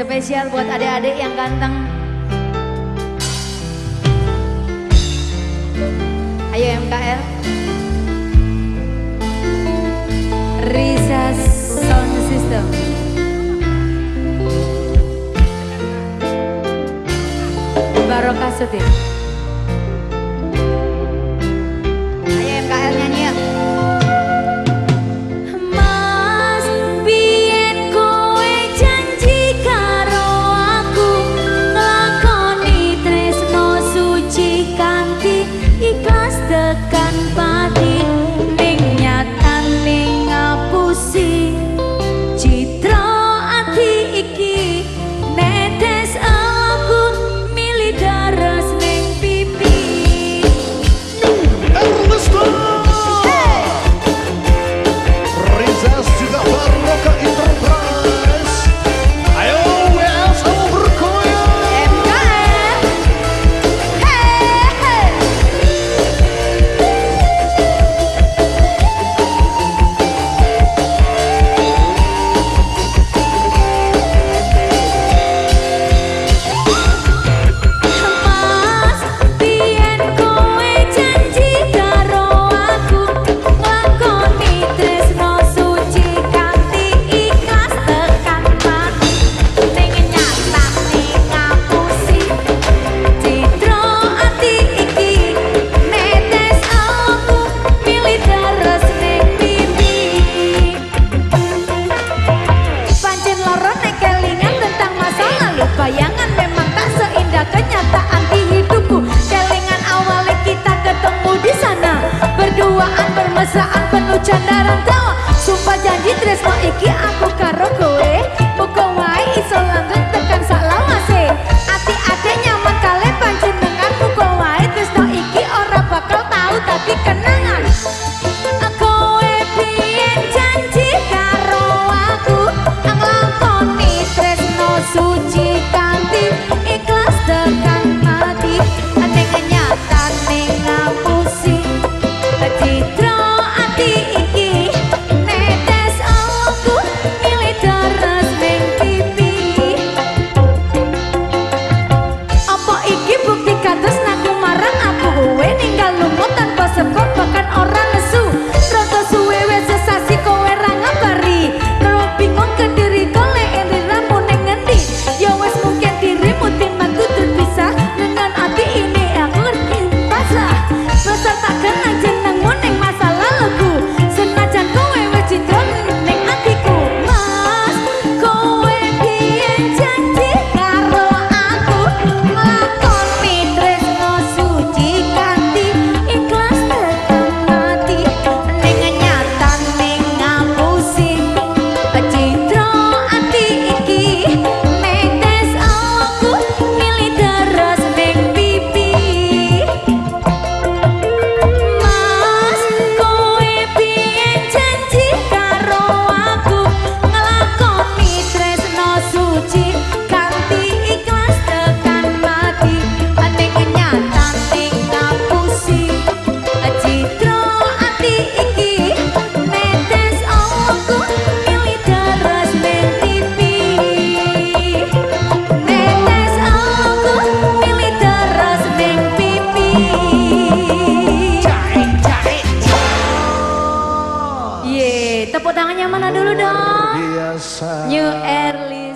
Spesial buat adik-adik yang ganteng. Ayo MKL. Risa Sound System. Barokah Sutir. Perasaan penuh candaran tawa Sumpah janji tresno iki aku karo kowe. Muka wae iso langgeng tekan sak lawase. Ati ade nyaman kale panjenengan. Muka wae tresno iki ora bakal tahu tapi kenangan. Kowe piyen janji karo aku. Nglakoni tresno suci kanti ikhlas tekan mati Neng nyata neng ngapusi. Citra Tepuk tangannya mana dulu dong? New Early.